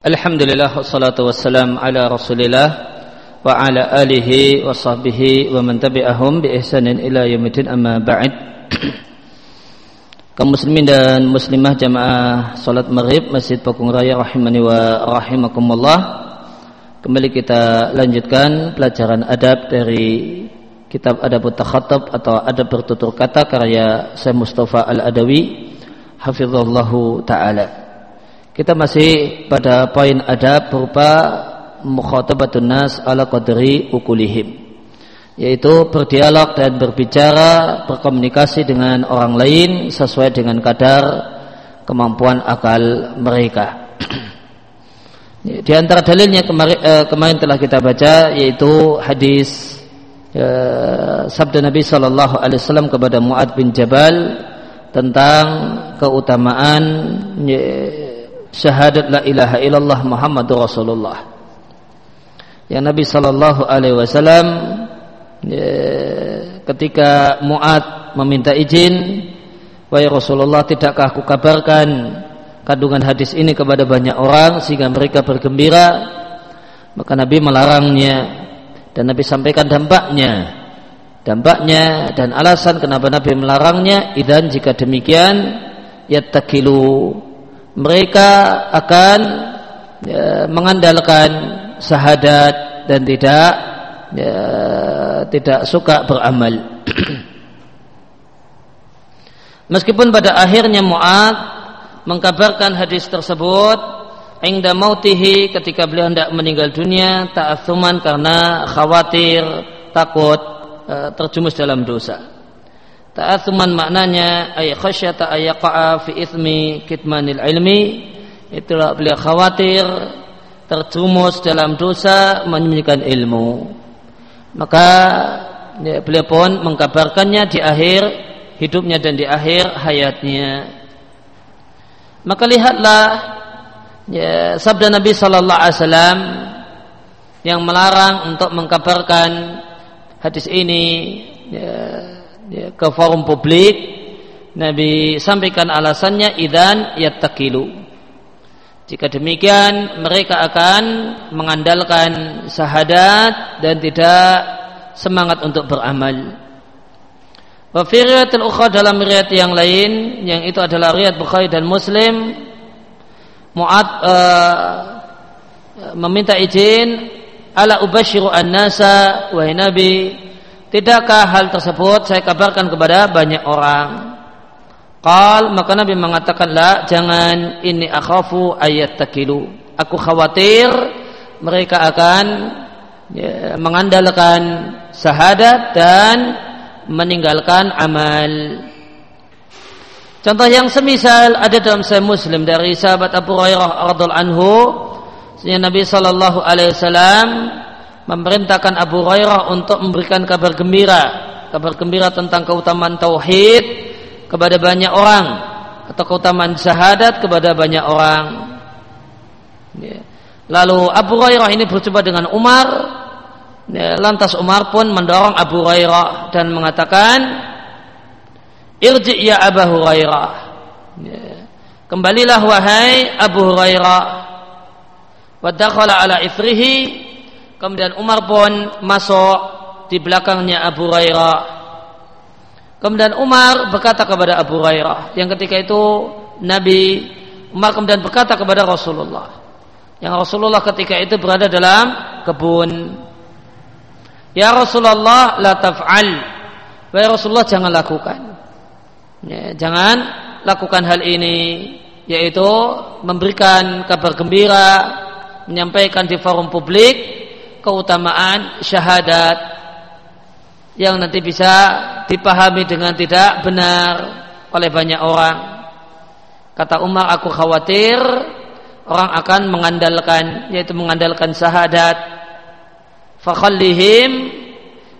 Alhamdulillah wassalatu wassalam ala Rasulillah wa ala alihi wa sahbihi wa man tabi'ahum bi ihsanin ila yaumil amma ba'd. Kaum muslimin dan muslimah jamaah salat Maghrib Masjid Pakung Raya rahimani wa rahimakumullah. Kembali kita lanjutkan pelajaran adab dari kitab Adabut Takhattab atau Adab bertutur kata karya Syekh Mustafa Al-Adawi hafizallahu taala. Kita masih pada poin adab berupa mukhatabatun nas ala qadri ukulihim yaitu berdialog dan berbicara berkomunikasi dengan orang lain sesuai dengan kadar kemampuan akal mereka. Di antara dalilnya kemarin, eh, kemarin telah kita baca yaitu hadis eh, sabda Nabi Shallallahu Alaihi Wasallam kepada Muad bin Jabal tentang keutamaan syahadat la ilaha illallah Muhammadur Rasulullah. Yang Nabi sallallahu alaihi wasallam ya, ketika Muad meminta izin, wahai Rasulullah, tidakkah aku kabarkan kandungan hadis ini kepada banyak orang sehingga mereka bergembira? Maka Nabi melarangnya dan Nabi sampaikan dampaknya. Dampaknya dan alasan kenapa Nabi melarangnya, idan jika demikian yattakilu mereka akan ya, mengandalkan syahadat dan tidak ya, tidak suka beramal. Meskipun pada akhirnya Mu'ad mengkabarkan hadis tersebut Ingda mautihi ketika beliau hendak meninggal dunia Ta'athuman karena khawatir Takut uh, terjumus dalam dosa Ta'athuman maknanya ay khasyata ayaqa'a fi ithmi kitmanil ilmi. Itulah beliau khawatir terjumus dalam dosa menyembunyikan ilmu. Maka ya, beliau pun mengkabarkannya di akhir hidupnya dan di akhir hayatnya. Maka lihatlah ya, sabda Nabi Sallallahu Alaihi Wasallam yang melarang untuk mengkabarkan hadis ini ya, ya, ke forum publik Nabi sampaikan alasannya idan yattakilu jika demikian mereka akan mengandalkan syahadat dan tidak semangat untuk beramal. Wa fi ukhra dalam riwayat yang lain yang itu adalah riwayat Bukhari dan Muslim Mu'ad uh, meminta izin ala ubashiru an-nasa wahai Nabi Tidakkah hal tersebut saya kabarkan kepada banyak orang? Qal maka Nabi mengatakan la jangan ini akhafu ayat takilu. Aku khawatir mereka akan ya, mengandalkan syahadat dan meninggalkan amal. Contoh yang semisal ada dalam Sahih Muslim dari sahabat Abu Hurairah radhiallahu anhu, Nabi sallallahu alaihi wasallam memerintahkan Abu Hurairah untuk memberikan kabar gembira, kabar gembira tentang keutamaan tauhid kepada banyak orang atau keutamaan syahadat kepada banyak orang. Ya. Lalu Abu Hurairah ini berjumpa dengan Umar, ya, lantas Umar pun mendorong Abu Hurairah dan mengatakan, Irji ya Abu Hurairah. Ya. Kembalilah wahai Abu Hurairah. Wadakhala ala ifrihi Kemudian Umar pun masuk di belakangnya Abu Hurairah. Kemudian Umar berkata kepada Abu Hurairah yang ketika itu Nabi Umar kemudian berkata kepada Rasulullah yang Rasulullah ketika itu berada dalam kebun. Ya Rasulullah la taf'al. Wahai Rasulullah jangan lakukan. Ya, jangan lakukan hal ini yaitu memberikan kabar gembira, menyampaikan di forum publik keutamaan syahadat yang nanti bisa dipahami dengan tidak benar oleh banyak orang. Kata Umar, aku khawatir orang akan mengandalkan yaitu mengandalkan syahadat. Fakhallihim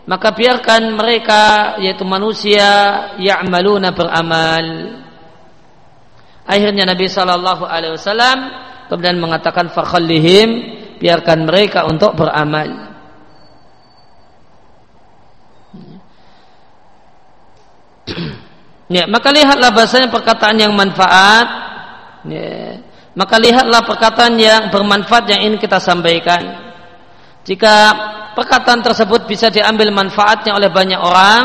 maka biarkan mereka yaitu manusia ya'maluna beramal. Akhirnya Nabi sallallahu alaihi wasallam kemudian mengatakan fakhallihim biarkan mereka untuk beramal. Ya, maka lihatlah bahasanya perkataan yang manfaat. Ya, maka lihatlah perkataan yang bermanfaat yang ingin kita sampaikan. Jika perkataan tersebut bisa diambil manfaatnya oleh banyak orang,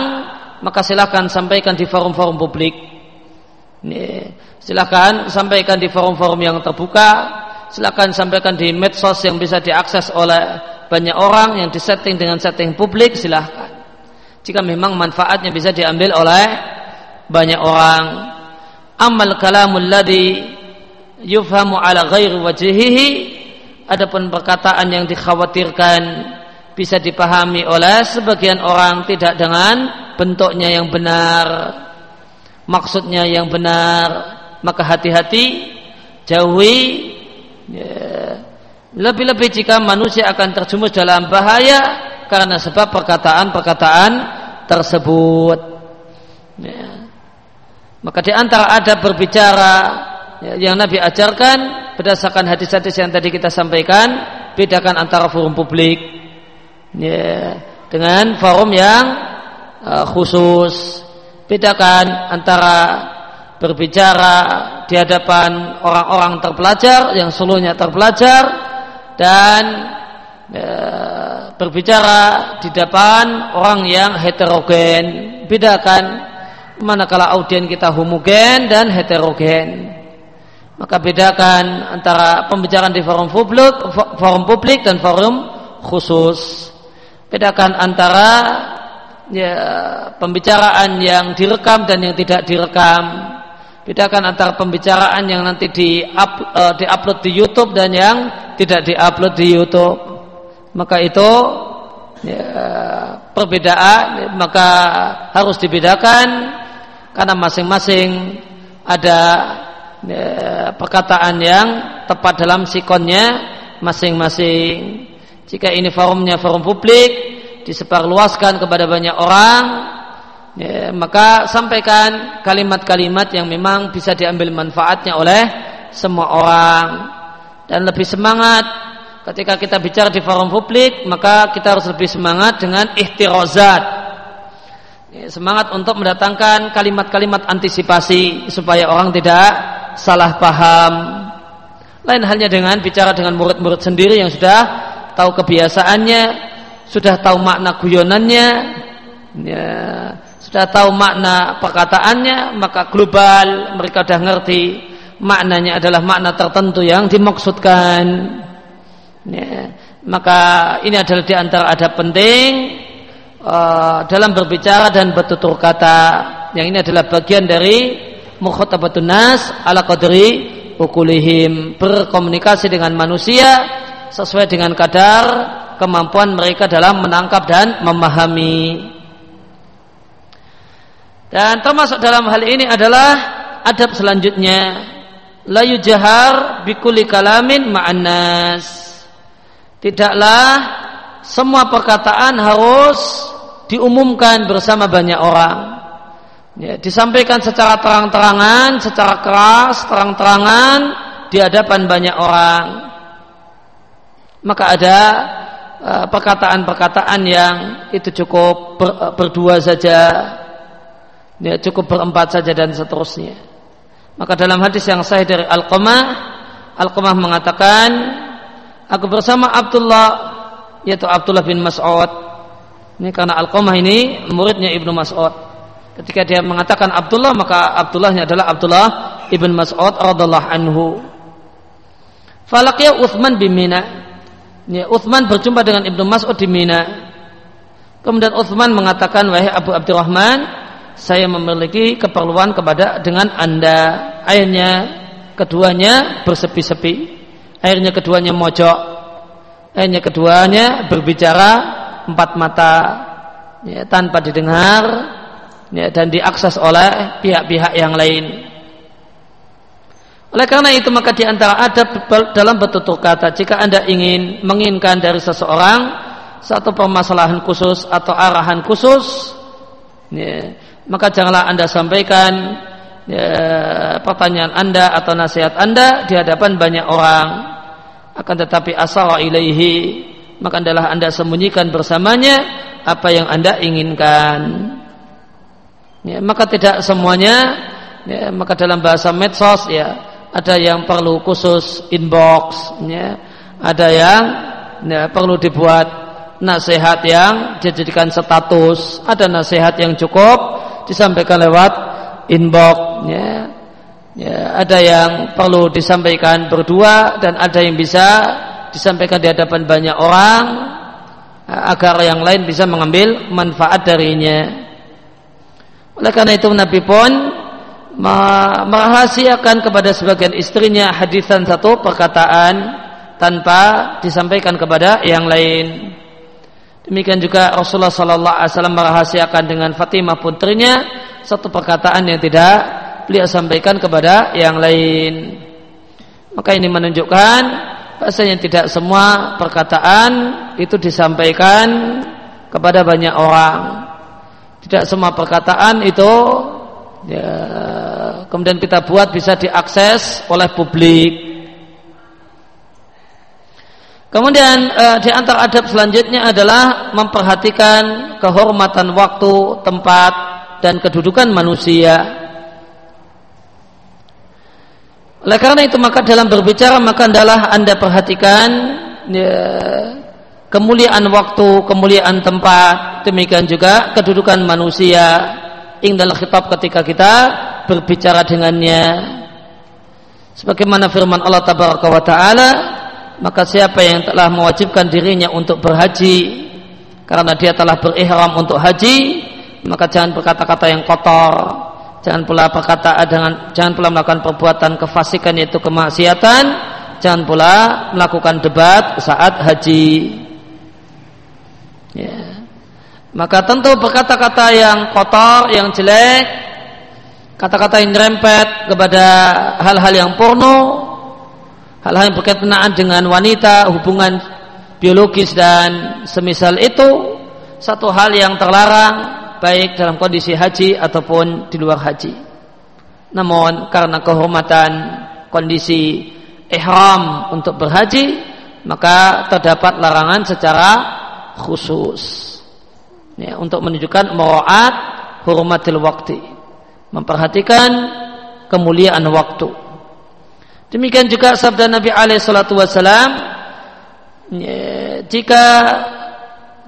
maka silakan sampaikan di forum-forum publik. Silakan sampaikan di forum-forum yang terbuka, silakan sampaikan di medsos yang bisa diakses oleh banyak orang yang disetting dengan setting publik, silahkan. Jika memang manfaatnya bisa diambil oleh banyak orang. Amal kalamul ladhi yufhamu ala ghairi wajhihi adapun perkataan yang dikhawatirkan bisa dipahami oleh sebagian orang tidak dengan bentuknya yang benar maksudnya yang benar maka hati-hati jauhi ya. lebih-lebih jika manusia akan terjumus dalam bahaya karena sebab perkataan-perkataan tersebut ya. maka di antara ada berbicara Ya, yang Nabi ajarkan berdasarkan hadis-hadis yang tadi kita sampaikan bedakan antara forum publik ya, dengan forum yang uh, khusus bedakan antara berbicara di hadapan orang-orang terpelajar yang seluruhnya terpelajar dan ya, berbicara di depan orang yang heterogen bedakan manakala audien kita homogen dan heterogen maka bedakan antara pembicaraan di forum publik, forum publik dan forum khusus. Bedakan antara ya, pembicaraan yang direkam dan yang tidak direkam. Bedakan antara pembicaraan yang nanti di up, uh, di YouTube dan yang tidak di upload di YouTube. Maka itu ya, perbedaan maka harus dibedakan karena masing-masing ada ya, perkataan yang tepat dalam sikonnya masing-masing. Jika ini forumnya forum publik, disebarluaskan kepada banyak orang, ya, maka sampaikan kalimat-kalimat yang memang bisa diambil manfaatnya oleh semua orang. Dan lebih semangat ketika kita bicara di forum publik maka kita harus lebih semangat dengan ihtirozat. Ya, semangat untuk mendatangkan kalimat-kalimat antisipasi supaya orang tidak salah paham. Lain halnya dengan bicara dengan murid-murid sendiri yang sudah tahu kebiasaannya, sudah tahu makna guyonannya, ya, sudah tahu makna perkataannya, maka global mereka sudah ngerti maknanya adalah makna tertentu yang dimaksudkan. Ya, maka ini adalah di antara ada penting uh, dalam berbicara dan bertutur kata. Yang ini adalah bagian dari mukhatabatun nas ala qadri ukulihim berkomunikasi dengan manusia sesuai dengan kadar kemampuan mereka dalam menangkap dan memahami dan termasuk dalam hal ini adalah adab selanjutnya. Layu jahar bikuli kalamin ma'annas tidaklah semua perkataan harus diumumkan bersama banyak orang. Ya, disampaikan secara terang-terangan, secara keras, terang-terangan di hadapan banyak orang. Maka ada uh, perkataan-perkataan yang itu cukup ber, uh, berdua saja, ya, cukup berempat saja dan seterusnya. Maka dalam hadis yang sahih dari Al-Qamah, Al-Qamah mengatakan, aku bersama Abdullah, yaitu Abdullah bin Mas'ud. Ini karena Al-Qamah ini muridnya Ibnu Mas'ud. Ketika dia mengatakan Abdullah maka Abdullahnya adalah Abdullah ibn Mas'ud radhiallahu anhu. Falaqya Uthman bin Mina. Ya, Uthman berjumpa dengan Ibnu Mas'ud di Mina. Kemudian Uthman mengatakan wahai Abu Abdurrahman, saya memiliki keperluan kepada dengan Anda. Akhirnya keduanya bersepi-sepi. Akhirnya keduanya mojok. Akhirnya keduanya berbicara empat mata ya, tanpa didengar ya, dan diakses oleh pihak-pihak yang lain. Oleh karena itu maka di antara adab dalam bertutur kata jika anda ingin menginginkan dari seseorang satu permasalahan khusus atau arahan khusus, ya, maka janganlah anda sampaikan ya, pertanyaan anda atau nasihat anda di hadapan banyak orang. Akan tetapi asal ilaihi maka adalah anda sembunyikan bersamanya apa yang anda inginkan ya, maka tidak semuanya ya, maka dalam bahasa medsos ya ada yang perlu khusus inbox, ya. ada yang ya, perlu dibuat nasihat yang dijadikan status, ada nasihat yang cukup disampaikan lewat inbox, ya. ya. ada yang perlu disampaikan berdua dan ada yang bisa disampaikan di hadapan banyak orang agar yang lain bisa mengambil manfaat darinya. Oleh karena itu Nabi pun merahasiakan kepada sebagian istrinya hadisan satu perkataan tanpa disampaikan kepada yang lain. Demikian juga Rasulullah Sallallahu Alaihi Wasallam merahasiakan dengan Fatimah putrinya satu perkataan yang tidak beliau sampaikan kepada yang lain. Maka ini menunjukkan bahasanya tidak semua perkataan itu disampaikan kepada banyak orang. Tidak semua perkataan itu ya, kemudian kita buat bisa diakses oleh publik. Kemudian eh, di antara adab selanjutnya adalah memperhatikan kehormatan waktu, tempat, dan kedudukan manusia. Oleh karena itu maka dalam berbicara maka adalah anda perhatikan ya, kemuliaan waktu, kemuliaan tempat, demikian juga kedudukan manusia ing dalam khitab ketika kita berbicara dengannya. Sebagaimana firman Allah taala, maka siapa yang telah mewajibkan dirinya untuk berhaji karena dia telah berihram untuk haji, maka jangan berkata-kata yang kotor, jangan pula berkata dengan jangan pula melakukan perbuatan kefasikan yaitu kemaksiatan, jangan pula melakukan debat saat haji. Ya. Maka tentu berkata-kata yang kotor, yang jelek, kata-kata yang rempet kepada hal-hal yang porno, hal-hal yang berkaitan dengan wanita, hubungan biologis dan semisal itu satu hal yang terlarang baik dalam kondisi haji ataupun di luar haji. Namun karena kehormatan kondisi ihram untuk berhaji, maka terdapat larangan secara khusus. Ya, untuk menunjukkan muraat hormatil waktu. Memperhatikan kemuliaan waktu demikian juga sabda Nabi alaihi salatu wasalam ya, jika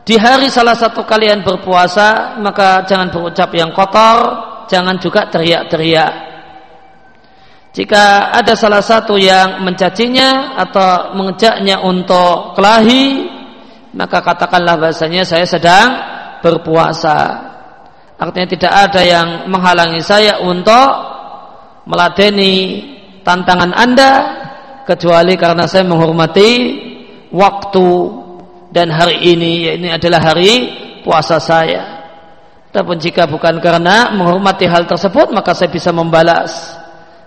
di hari salah satu kalian berpuasa maka jangan berucap yang kotor jangan juga teriak-teriak jika ada salah satu yang mencacinya atau mengejaknya untuk kelahi, maka katakanlah bahasanya saya sedang berpuasa. Artinya tidak ada yang menghalangi saya untuk meladeni tantangan Anda kecuali karena saya menghormati waktu dan hari ini ini adalah hari puasa saya. Tapi jika bukan karena menghormati hal tersebut maka saya bisa membalas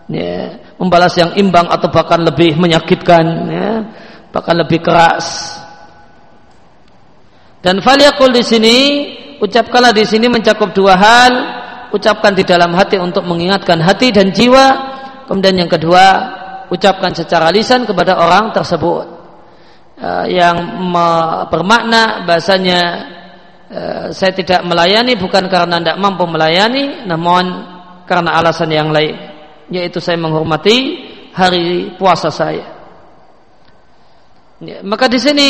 ya, membalas yang imbang atau bahkan lebih menyakitkan ya, bahkan lebih keras. Dan faliyakul di sini ucapkanlah di sini mencakup dua hal, ucapkan di dalam hati untuk mengingatkan hati dan jiwa. Kemudian yang kedua, ucapkan secara lisan kepada orang tersebut uh, yang bermakna bahasanya uh, saya tidak melayani bukan karena tidak mampu melayani, namun karena alasan yang lain, yaitu saya menghormati hari puasa saya. Ya, maka di sini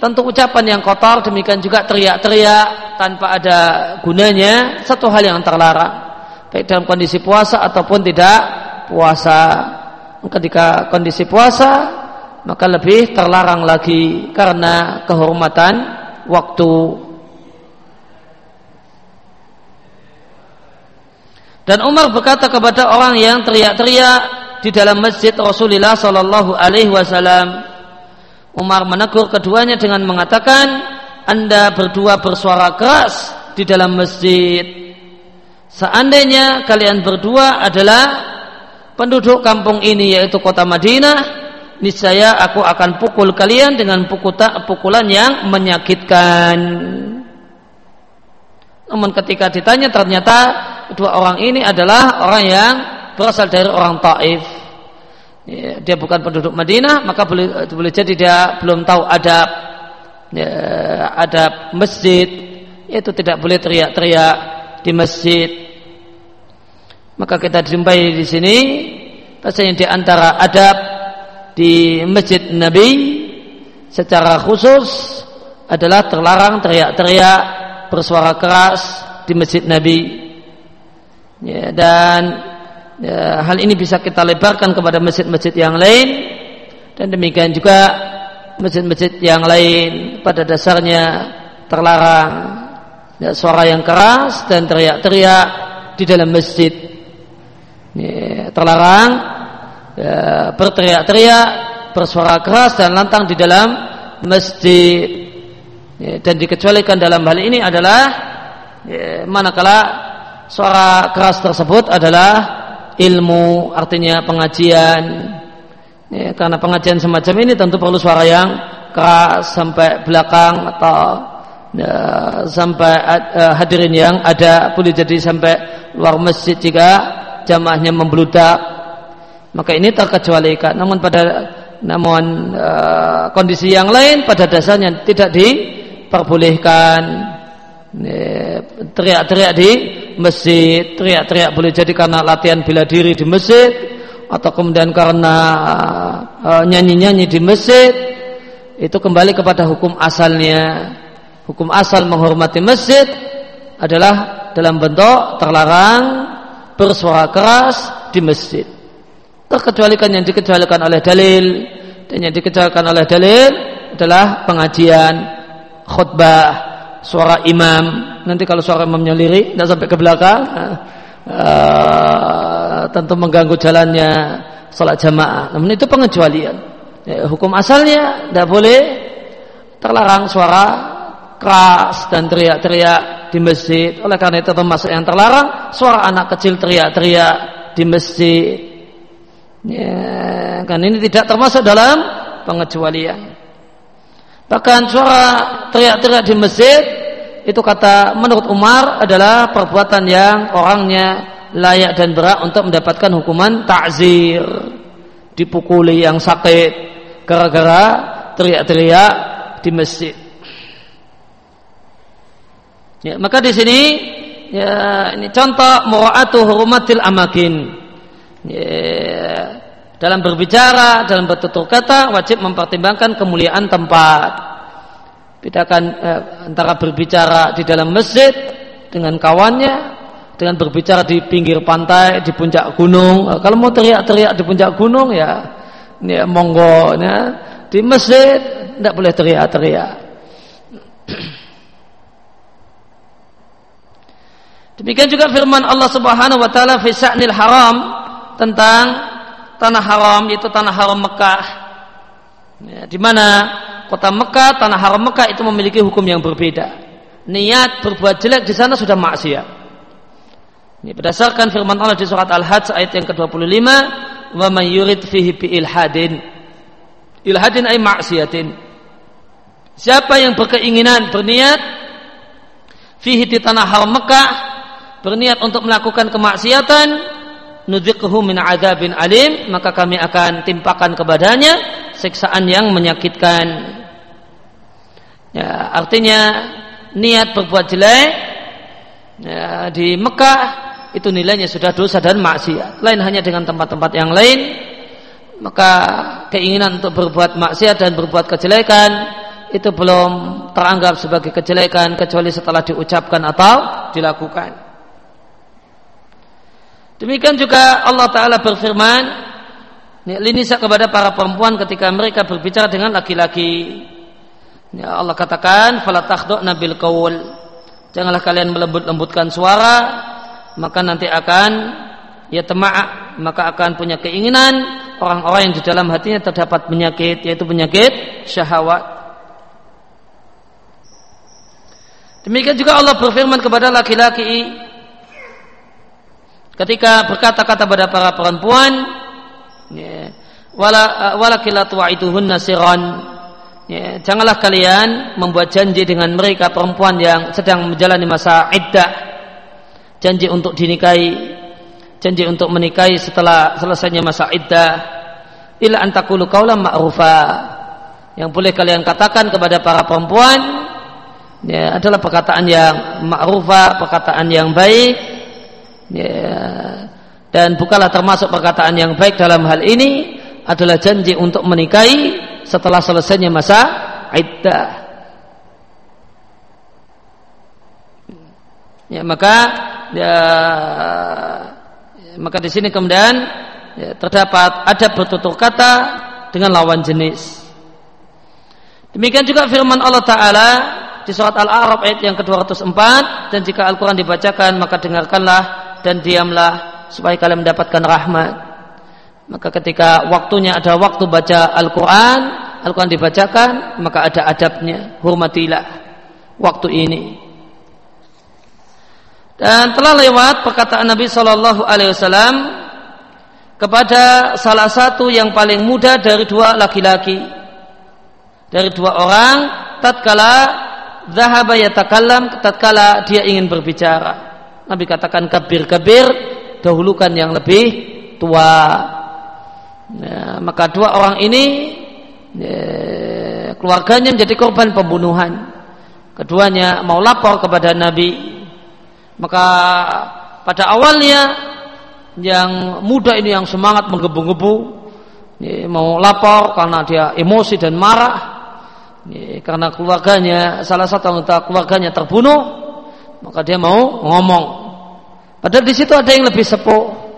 tentu ucapan yang kotor demikian juga teriak-teriak tanpa ada gunanya satu hal yang terlarang baik dalam kondisi puasa ataupun tidak puasa ketika kondisi puasa maka lebih terlarang lagi karena kehormatan waktu dan Umar berkata kepada orang yang teriak-teriak di dalam masjid Rasulullah Shallallahu Alaihi Wasallam Umar menegur keduanya dengan mengatakan, Anda berdua bersuara keras di dalam masjid. Seandainya kalian berdua adalah penduduk kampung ini yaitu kota Madinah, niscaya aku akan pukul kalian dengan pukul pukulan yang menyakitkan. Namun ketika ditanya ternyata dua orang ini adalah orang yang berasal dari orang Taif. Ya, dia bukan penduduk Madinah maka boleh jadi dia belum tahu adab ya, adab masjid. Itu tidak boleh teriak-teriak di masjid maka kita jumpai di sini Rasanya di antara adab di masjid Nabi secara khusus adalah terlarang teriak-teriak bersuara keras di masjid Nabi. Ya, dan ya, hal ini bisa kita lebarkan kepada masjid-masjid yang lain dan demikian juga masjid-masjid yang lain pada dasarnya terlarang ya, suara yang keras dan teriak-teriak di dalam masjid ya, terlarang ya, berteriak-teriak bersuara keras dan lantang di dalam masjid. Ya, dan dikecualikan dalam hal ini adalah ya, manakala suara keras tersebut adalah ilmu artinya pengajian. Ya, karena pengajian semacam ini tentu perlu suara yang keras sampai belakang atau ya, sampai uh, hadirin yang ada boleh jadi sampai luar masjid jika jamaahnya membludak maka ini terkecualikan namun pada namun uh, kondisi yang lain pada dasarnya tidak diperbolehkan. Teriak-teriak di masjid, teriak-teriak boleh jadi karena latihan bela diri di masjid atau kemudian karena uh, nyanyi-nyanyi di masjid. Itu kembali kepada hukum asalnya. Hukum asal menghormati masjid adalah dalam bentuk terlarang bersuara keras di masjid. Terkecualikan yang dikecualikan oleh dalil dan yang dikecualikan oleh dalil adalah pengajian, khutbah, suara imam. Nanti kalau suara imamnya lirik tidak sampai ke belakang uh, tentu mengganggu jalannya sholat jamaah. Namun itu pengecualian. Ya, hukum asalnya tidak boleh terlarang suara keras dan teriak-teriak di masjid. Oleh karena itu termasuk yang terlarang suara anak kecil teriak-teriak di masjid. Ya, kan ini tidak termasuk dalam pengecualian. Bahkan suara teriak-teriak di masjid itu kata menurut Umar adalah perbuatan yang orangnya layak dan berat untuk mendapatkan hukuman takzir, dipukuli yang sakit gara-gara teriak-teriak di masjid. Ya, maka di sini ya ini contoh mura'atu hurumatil amakin. Ya, dalam berbicara, dalam bertutur kata wajib mempertimbangkan kemuliaan tempat. Bedakan eh, antara berbicara di dalam masjid dengan kawannya dengan berbicara di pinggir pantai, di puncak gunung. Eh, kalau mau teriak-teriak di puncak gunung ya, ya monggo ya. Di masjid tidak boleh teriak-teriak. Demikian juga firman Allah Subhanahu wa taala fi haram tentang tanah haram yaitu tanah haram Mekah. Ya, di mana kota Mekah tanah haram Mekah itu memiliki hukum yang berbeda. Niat berbuat jelek di sana sudah maksiat. Ini berdasarkan firman Allah di surat Al-Hajj ayat yang ke-25 wa man yurid fihi bi ilhadin. Ilhadin ay maksiatin. Siapa yang berkeinginan berniat fihi di tanah haram Mekah berniat untuk melakukan kemaksiatan nudziquhu min adzabin alim maka kami akan timpakan kepadanya siksaan yang menyakitkan. Ya artinya niat berbuat jelek ya, di Mekah itu nilainya sudah dosa dan maksiat. Lain hanya dengan tempat-tempat yang lain. Maka keinginan untuk berbuat maksiat dan berbuat kejelekan itu belum teranggap sebagai kejelekan kecuali setelah diucapkan atau dilakukan Demikian juga Allah Ta'ala berfirman Linisa kepada para perempuan ketika mereka berbicara dengan laki-laki. Ya Allah katakan nabil kaul Janganlah kalian melembut-lembutkan suara Maka nanti akan Ya temak Maka akan punya keinginan Orang-orang yang di dalam hatinya terdapat penyakit Yaitu penyakit syahwat. Demikian juga Allah berfirman kepada laki-laki ketika berkata-kata pada para perempuan ya, wala ya, janganlah kalian membuat janji dengan mereka perempuan yang sedang menjalani masa iddah. Janji untuk dinikahi janji untuk menikahi setelah selesainya masa iddah. Ila antakulu kaulam ma'rufa. Yang boleh kalian katakan kepada para perempuan ya, adalah perkataan yang ma'rufa perkataan yang baik ya, dan bukanlah termasuk perkataan yang baik dalam hal ini adalah janji untuk menikahi setelah selesainya masa iddah. Ya, maka ya, maka di sini kemudian ya, terdapat ada bertutur kata dengan lawan jenis. Demikian juga firman Allah Ta'ala di surat Al-A'raf ayat yang ke-204 dan jika Al-Quran dibacakan maka dengarkanlah dan diamlah supaya kalian mendapatkan rahmat. Maka ketika waktunya ada waktu baca Al-Quran, Al-Quran dibacakan, maka ada adabnya. Hormatilah waktu ini. Dan telah lewat perkataan Nabi Shallallahu Alaihi Wasallam kepada salah satu yang paling muda dari dua laki-laki, dari dua orang, tatkala zahaba yatakallam, tatkala dia ingin berbicara. Nabi katakan kabir kabir, dahulukan yang lebih tua. Ya, maka dua orang ini ya, keluarganya menjadi korban pembunuhan. Keduanya mau lapor kepada Nabi maka pada awalnya yang muda ini yang semangat menggebu-gebu mau lapor karena dia emosi dan marah karena keluarganya salah satu anggota keluarganya terbunuh maka dia mau ngomong. Padahal di situ ada yang lebih sepuh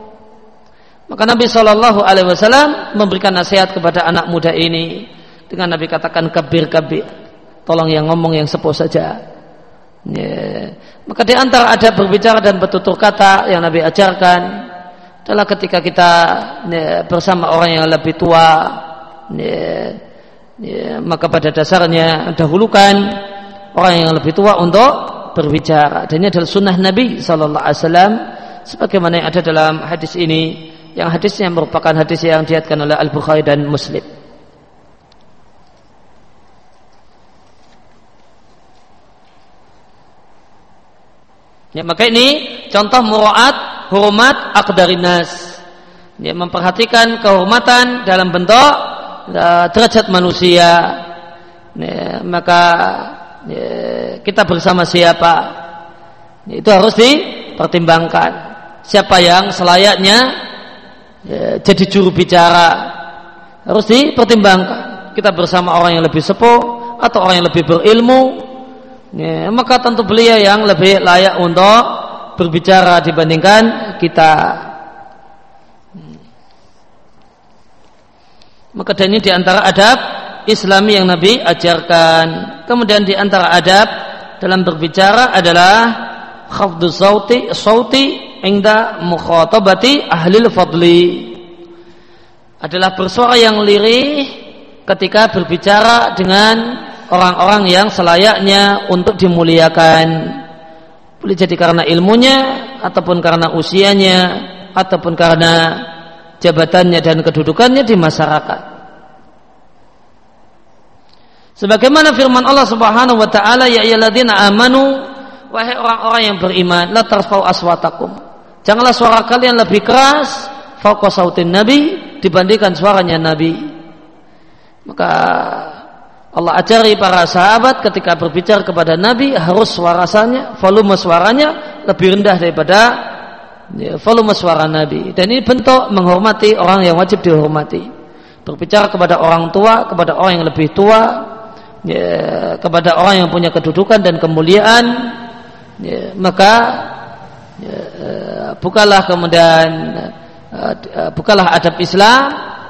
maka Nabi Shallallahu Alaihi Wasallam memberikan nasihat kepada anak muda ini dengan Nabi katakan kabir kabir tolong yang ngomong yang sepuh saja. Ya. Maka di antara ada berbicara dan bertutur kata yang Nabi ajarkan adalah ketika kita ya, bersama orang yang lebih tua, ya, ya, maka pada dasarnya dahulukan orang yang lebih tua untuk berbicara. Dan ini adalah sunnah Nabi Sallallahu Alaihi Wasallam sebagaimana yang ada dalam hadis ini, yang hadisnya merupakan hadis yang diatkan oleh Al Bukhari dan Muslim. Ya, maka ini contoh muraat hormat akdarinas. Ya, memperhatikan kehormatan dalam bentuk uh, derajat manusia. Ya, maka ya, kita bersama siapa? Ya, itu harus dipertimbangkan. Siapa yang selayaknya ya, jadi juru bicara harus dipertimbangkan. Kita bersama orang yang lebih sepuh atau orang yang lebih berilmu maka tentu beliau yang lebih layak untuk berbicara dibandingkan kita. Maka dan ini di antara adab Islami yang Nabi ajarkan. Kemudian di antara adab dalam berbicara adalah khafdu sauti sauti ingda mukhatabati ahli fadli. Adalah bersuara yang lirih ketika berbicara dengan orang-orang yang selayaknya untuk dimuliakan. Boleh jadi karena ilmunya ataupun karena usianya ataupun karena jabatannya dan kedudukannya di masyarakat sebagaimana firman Allah Subhanahu wa taala ya ayyuhalladzina amanu wahai orang-orang yang beriman la tarfa'u aswatakum janganlah suara kalian lebih keras fauqa sautin nabi dibandingkan suaranya nabi maka Allah ajari para sahabat ketika berbicara kepada Nabi harus suaranya, volume suaranya lebih rendah daripada ya, volume suara Nabi. Dan ini bentuk menghormati orang yang wajib dihormati. Berbicara kepada orang tua, kepada orang yang lebih tua, ya, kepada orang yang punya kedudukan dan kemuliaan, ya, maka ya, bukalah kemudian bukalah adab Islam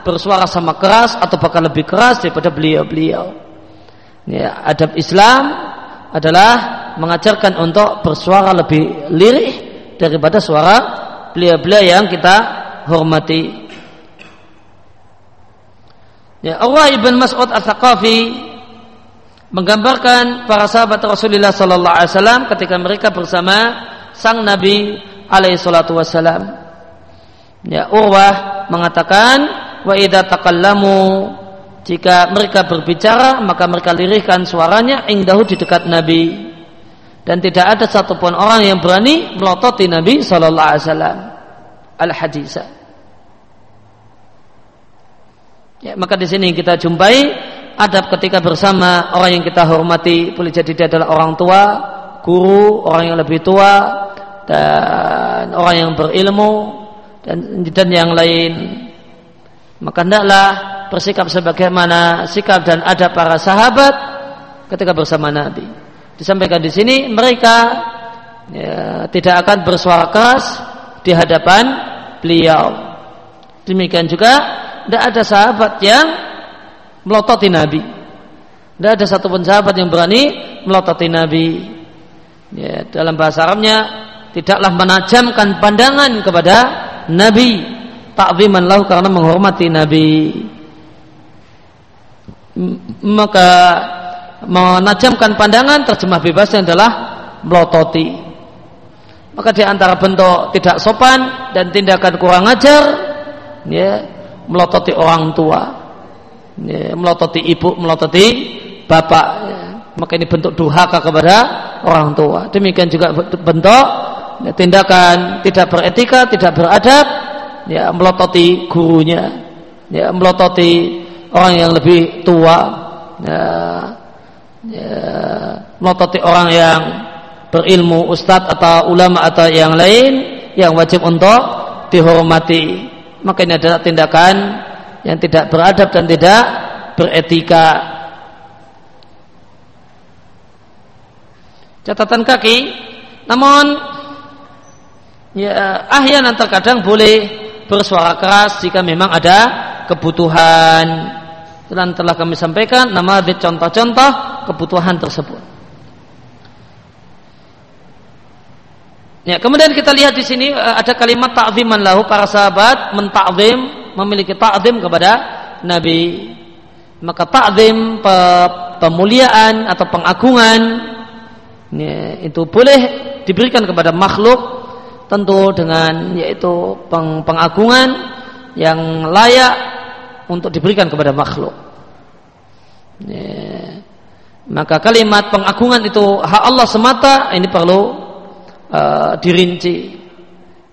bersuara sama keras atau bahkan lebih keras daripada beliau-beliau ya, adab Islam adalah mengajarkan untuk bersuara lebih lirih daripada suara beliau-beliau yang kita hormati. Ya, Allah ibn Mas'ud al-Thaqafi menggambarkan para sahabat Rasulullah sallallahu alaihi wasallam ketika mereka bersama sang Nabi alaihi wasallam. Ya, Urwah mengatakan wa idza jika mereka berbicara maka mereka lirihkan suaranya ingdahu di dekat Nabi. Dan tidak ada satupun orang yang berani melototi Nabi Shallallahu Alaihi Wasallam. Al hadisah ya, maka di sini kita jumpai adab ketika bersama orang yang kita hormati boleh jadi dia adalah orang tua guru orang yang lebih tua dan orang yang berilmu dan dan yang lain. Maka hendaklah bersikap sebagaimana sikap dan ada para sahabat ketika bersama Nabi. Disampaikan di sini mereka ya, tidak akan bersuara keras di hadapan beliau. Demikian juga tidak ada sahabat yang melototi Nabi. Tidak ada satupun sahabat yang berani melototi Nabi. Ya, dalam bahasa Arabnya tidaklah menajamkan pandangan kepada Nabi. Takziman lahu karena menghormati Nabi. Maka menajamkan pandangan terjemah bebasnya adalah melototi. Maka di antara bentuk tidak sopan dan tindakan kurang ajar ya melototi orang tua ya, melototi ibu melototi bapak. Ya. maka ini bentuk durhaka kepada orang tua. Demikian juga bentuk ya, tindakan tidak beretika, tidak beradab, ya melototi gurunya, ya melototi orang yang lebih tua, ya, ya melototi orang yang berilmu, ustadz atau ulama atau yang lain yang wajib untuk dihormati. Maka ini adalah tindakan yang tidak beradab dan tidak beretika. Catatan kaki, namun ya ahyanan terkadang boleh bersuara keras jika memang ada kebutuhan dan telah kami sampaikan nama contoh-contoh kebutuhan tersebut. Ya, kemudian kita lihat di sini eh, ada kalimat ta'ziman lahu para sahabat mentakzim memiliki ta'zim kepada Nabi. Maka ta'zim pemuliaan atau pengagungan ya, itu boleh diberikan kepada makhluk tentu dengan yaitu peng, pengagungan yang layak untuk diberikan kepada makhluk. Ya. Maka kalimat pengagungan itu hak Allah semata ini perlu uh, dirinci.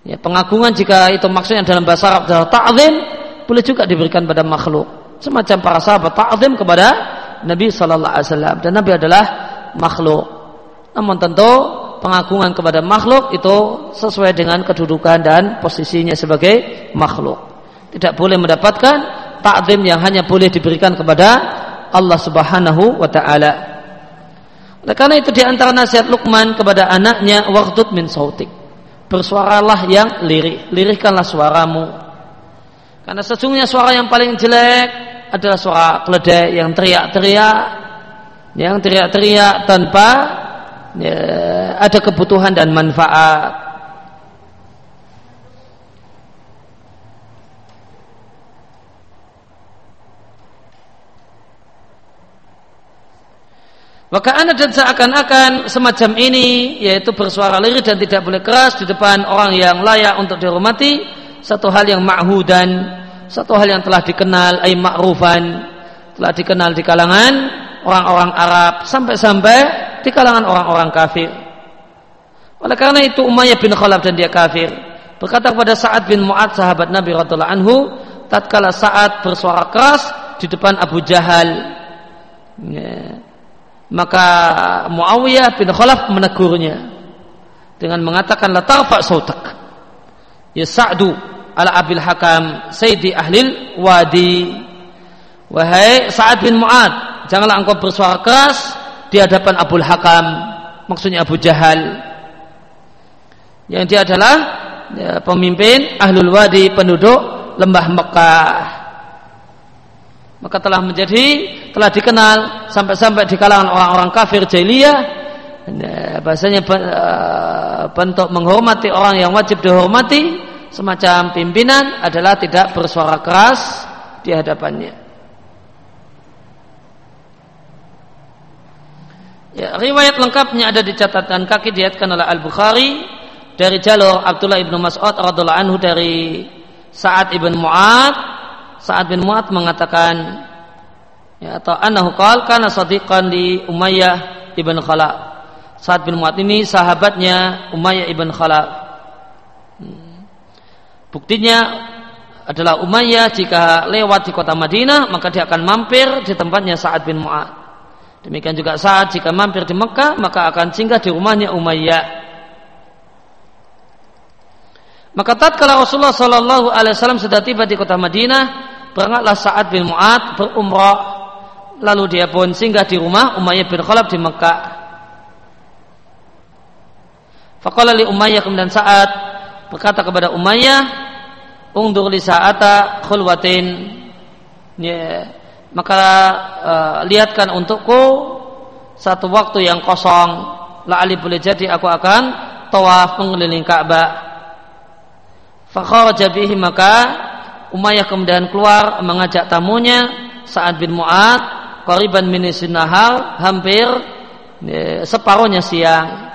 Ya, pengagungan jika itu maksudnya dalam bahasa Arab adalah ta'zim boleh juga diberikan pada makhluk. Semacam para sahabat ta'zim kepada Nabi sallallahu alaihi wasallam dan Nabi adalah makhluk. Namun tentu pengagungan kepada makhluk itu sesuai dengan kedudukan dan posisinya sebagai makhluk. Tidak boleh mendapatkan takdim yang hanya boleh diberikan kepada Allah Subhanahu wa taala. Oleh karena itu di antara nasihat Luqman kepada anaknya waktu min sautik. Bersuaralah yang lirik, lirikkanlah suaramu. Karena sesungguhnya suara yang paling jelek adalah suara keledai yang teriak-teriak, yang teriak-teriak tanpa ya, ada kebutuhan dan manfaat. Maka anda dan seakan-akan semacam ini yaitu bersuara lirih dan tidak boleh keras di depan orang yang layak untuk dihormati satu hal yang ma'hudan satu hal yang telah dikenal ay ma'rufan telah dikenal di kalangan orang-orang Arab sampai-sampai di kalangan orang-orang kafir. Oleh karena itu Umayyah bin Khalaf dan dia kafir. Berkata kepada Sa'ad bin Mu'ad sahabat Nabi radhiallahu anhu, tatkala Sa'ad bersuara keras di depan Abu Jahal, ya, maka Muawiyah bin Khalaf menegurnya dengan mengatakan la tarfa sautak. Ya Sa'du ala Abil Hakam Sayyidi Ahlil Wadi. Wahai Sa'ad bin Mu'ad, janganlah engkau bersuara keras di hadapan Abu Hakam maksudnya Abu Jahal. Yang dia adalah ya, pemimpin Ahlul Wadi penduduk lembah Mekah. Maka telah menjadi telah dikenal sampai-sampai di kalangan orang-orang kafir jahiliyah. Ya, bahasanya eh, bentuk menghormati orang yang wajib dihormati semacam pimpinan adalah tidak bersuara keras di hadapannya Ya, riwayat lengkapnya ada di catatan kaki diatkan oleh Al Bukhari dari jalur Abdullah ibnu Mas'ud radhiallahu anhu dari Sa'ad ibn Mu'ad. Sa'ad bin Mu'ad mengatakan ya, atau annahu qala kana sadiqan di Umayyah ibn Khalaf. Sa'ad bin Mu'ad ini sahabatnya Umayyah ibn Khalaf. Hmm. Buktinya adalah Umayyah jika lewat di kota Madinah maka dia akan mampir di tempatnya Sa'ad bin Mu'ad. Demikian juga saat jika mampir di Mekah maka akan singgah di rumahnya Umayyah. Maka tatkala Rasulullah Shallallahu Alaihi Wasallam sudah tiba di kota Madinah, berangkatlah Sa'ad bin Mu'ad berumrah. Lalu dia pun singgah di rumah Umayyah bin Khalaf di Mekah. Faqala li Umayyah kemudian Sa'ad berkata kepada Umayyah, "Ungdur li sa'ata khulwatin." Ya, maka uh, lihatkan untukku satu waktu yang kosong. La ali boleh jadi aku akan tawaf mengelilingi Ka'bah. Fakharaja bihi maka Umayyah kemudian keluar mengajak tamunya Sa'ad bin Mu'ad qariban min nahar hampir ya, separuhnya siang.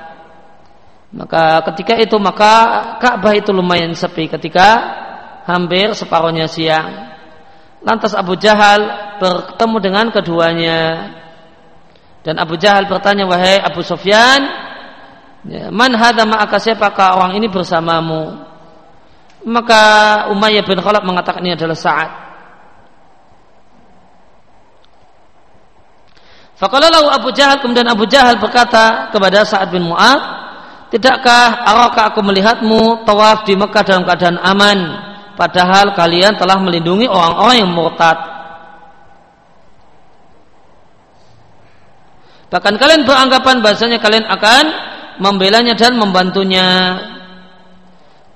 Maka ketika itu maka Ka'bah itu lumayan sepi ketika hampir separuhnya siang. Lantas Abu Jahal bertemu dengan keduanya. Dan Abu Jahal bertanya, wahai Abu Sufyan, ya, man hadha ma'aka siapakah orang ini bersamamu? Maka Umayyah bin Khalaf mengatakan ini adalah Sa'ad. Faqalalahu Abu Jahal kemudian Abu Jahal berkata kepada Sa'ad bin Mu'ad, "Tidakkah arakah aku melihatmu tawaf di Mekah dalam keadaan aman padahal kalian telah melindungi orang-orang yang murtad?" Bahkan kalian beranggapan bahasanya kalian akan membelanya dan membantunya.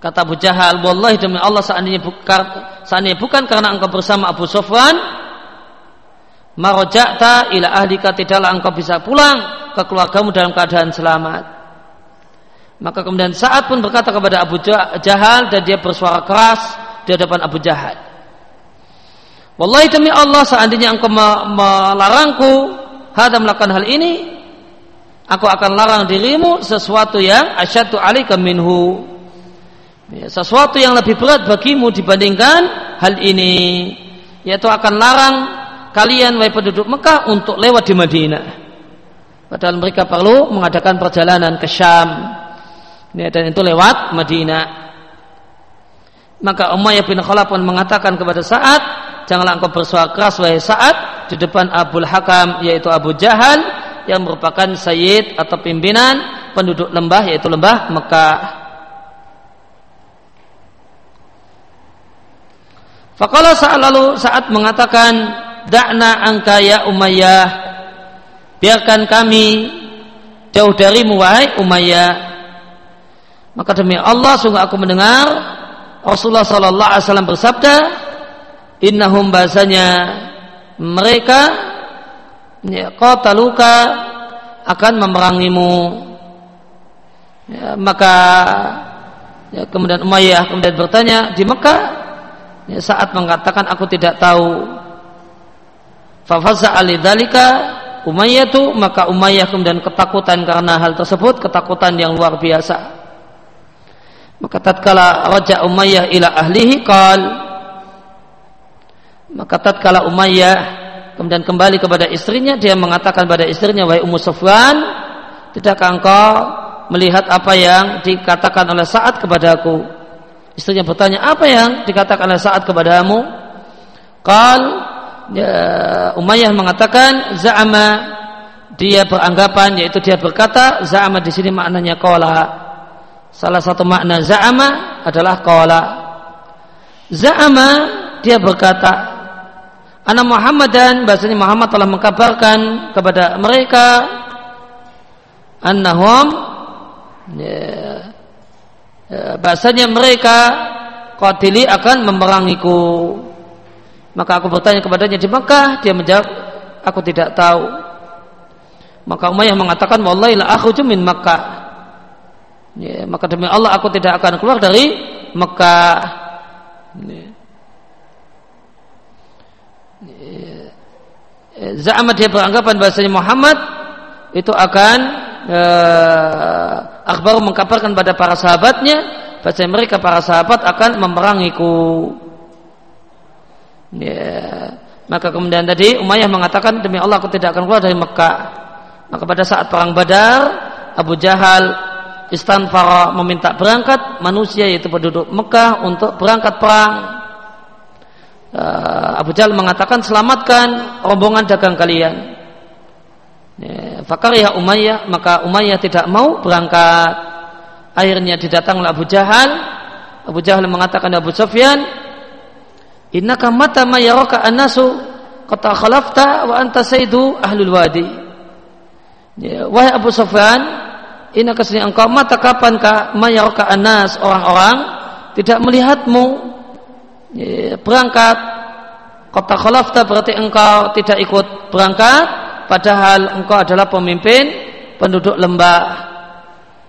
Kata Abu Jahal, wallahi demi Allah seandainya bukan, seandainya bukan karena engkau bersama Abu Sofwan, marojakta ila ahlika tidaklah engkau bisa pulang ke keluargamu dalam keadaan selamat. Maka kemudian saat pun berkata kepada Abu Jahal dan dia bersuara keras di hadapan Abu Jahal. Wallahi demi Allah seandainya engkau melarangku hadam melakukan hal ini, aku akan larang dirimu sesuatu yang asyadu alika minhu. Ya, sesuatu yang lebih berat bagimu dibandingkan hal ini yaitu akan larang kalian wahai penduduk Mekah untuk lewat di Madinah. Padahal mereka perlu mengadakan perjalanan ke Syam ya, dan itu lewat Madinah. Maka Umayyah bin Khalaf pun mengatakan kepada Sa'ad janganlah engkau bersuara keras wahai Sa'ad di depan Abul Hakam yaitu Abu Jahal yang merupakan sayyid atau pimpinan penduduk lembah yaitu lembah Mekah. Fakala saat lalu saat mengatakan dakna angka ya Umayyah biarkan kami jauh dari wahai Umayyah maka demi Allah sungguh aku mendengar Rasulullah sallallahu alaihi wasallam bersabda innahum bahasanya mereka ya, qataluka akan memerangimu. Ya, maka ya, kemudian Umayyah kemudian bertanya di Mekah? Ya, saat mengatakan aku tidak tahu. Fafaza alidalika Umayyah itu maka Umayyah kemudian ketakutan karena hal tersebut ketakutan yang luar biasa maka tatkala raja Umayyah ila ahlihi qal maka tatkala Umayyah kemudian kembali kepada istrinya dia mengatakan pada istrinya wahai Ummu Sufwan tidakkah engkau melihat apa yang dikatakan oleh saat kepadaku Istrinya bertanya, apa yang dikatakan oleh saat kepadamu? Qal ya, Umayyah mengatakan za'ama dia beranggapan yaitu dia berkata za'ama di sini maknanya qala. Salah satu makna za'ama adalah qala. Za'ama dia berkata Ana Muhammad dan bahasanya Muhammad telah mengkabarkan kepada mereka annahum ya, Ya, bahasanya mereka qatili akan memerangiku. Maka aku bertanya kepadanya di Mekah dia menjawab aku tidak tahu. Maka Umayyah mengatakan wallahi la akhruju min ya, maka demi Allah aku tidak akan keluar dari Mekah ya. Ya. Za'ama dia beranggapan bahasanya Muhammad itu akan uh, Akbar mengkabarkan pada para sahabatnya bahwa mereka para sahabat akan memerangiku. Ya. Maka kemudian tadi Umayyah mengatakan demi Allah aku tidak akan keluar dari Mekah. Maka pada saat perang Badar, Abu Jahal istanfara meminta berangkat manusia yaitu penduduk Mekah untuk berangkat perang. Uh, Abu Jahal mengatakan selamatkan rombongan dagang kalian. Ya, Fakariha Umayyah maka Umayyah tidak mau berangkat. Akhirnya didatanglah Abu Jahal Abu Jahal mengatakan Abu Sufyan, "Innaka mata ma yaraka an-nasu qad khalafta wa anta sayyidu ahlul wadi." Ya, wahai Abu Sufyan, innaka sesungguhnya engkau mata kapankah ma yaraka an-nas orang-orang tidak melihatmu? Ya, berangkat. Kota khalafta berarti engkau tidak ikut berangkat padahal engkau adalah pemimpin penduduk lembah.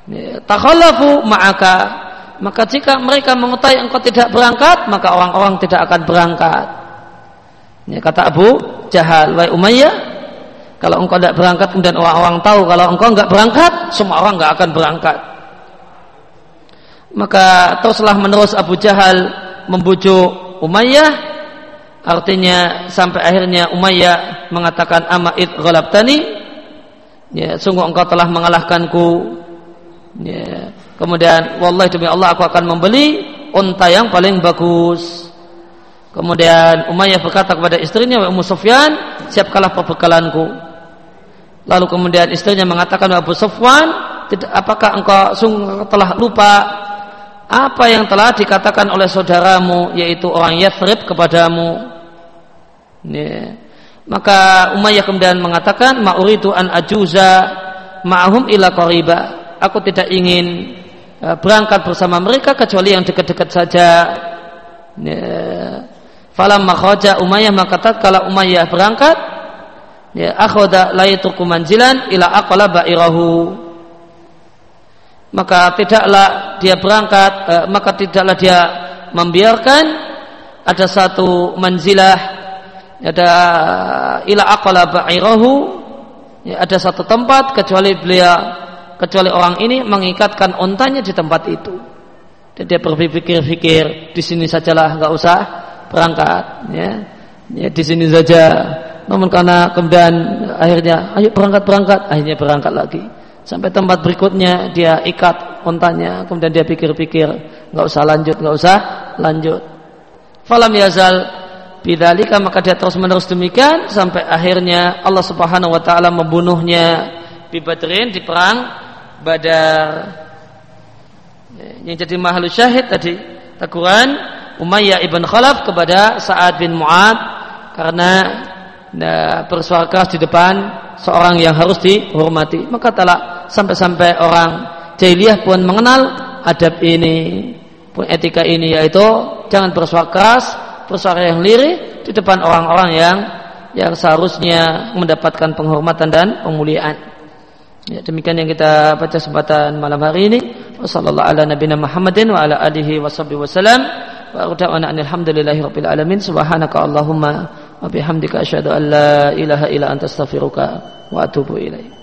Ya, takhallafu ma'aka. Maka jika mereka mengetahui engkau tidak berangkat maka orang-orang tidak akan berangkat. Ini kata Abu Jahal wa Umayyah kalau engkau tidak berangkat kemudian orang-orang tahu kalau engkau enggak berangkat semua orang enggak akan berangkat. Maka teruslah menerus Abu Jahal membujuk Umayyah. Artinya sampai akhirnya Umayyah mengatakan ama'id ghalabtani? Ya sungguh engkau telah mengalahkanku. Ya Kemudian wallahi demi Allah aku akan membeli unta yang paling bagus. Kemudian Umayyah berkata kepada istrinya Ummu Sufyan, siapkanlah perbekalanku. Lalu kemudian istrinya mengatakan Abu Sufyan, apakah engkau sungguh telah lupa apa yang telah dikatakan oleh saudaramu yaitu orang Yathrib kepadamu? Ya. Maka Umayyah kemudian mengatakan ma'uridu an ajuza ma'ahum ila qariba. Aku tidak ingin Eh, berangkat bersama mereka kecuali yang dekat-dekat saja. Ya. Falam makhoja Umayyah maka kalau Umayyah berangkat ya akhoda layituku manjilan ila aqala ba'irahu maka tidaklah dia berangkat eh, maka tidaklah dia membiarkan ada satu manzilah ada ila aqala ba'irahu ya, ada satu tempat kecuali beliau kecuali orang ini mengikatkan ontanya di tempat itu. Dan dia berpikir-pikir di sini sajalah nggak usah berangkat, ya. ya di sini saja. Namun karena kemudian akhirnya ayo berangkat berangkat, akhirnya berangkat lagi. Sampai tempat berikutnya dia ikat ontanya, kemudian dia pikir-pikir nggak usah lanjut, nggak usah lanjut. Falam yazal bidalika maka dia terus menerus demikian sampai akhirnya Allah Subhanahu wa taala membunuhnya di di perang Badar yang jadi mahal syahid tadi teguran Umayyah ibn Khalaf kepada Sa'ad bin Mu'ad karena nah, bersuara keras di depan seorang yang harus dihormati maka telah sampai-sampai orang jahiliyah pun mengenal adab ini pun etika ini yaitu jangan bersuara keras bersuara yang lirih di depan orang-orang yang yang seharusnya mendapatkan penghormatan dan pemuliaan. Ya, demikian yang kita baca kesempatan malam hari ini. Wassallallahu ala nabiyina Muhammadin wa ala alihi washabbihi wasallam. Wa a'udana alhamdulillahi rabbil alamin. Subhanaka Allahumma wa bihamdika asyhadu an la ilaha illa anta astaghfiruka wa atubu ilaik.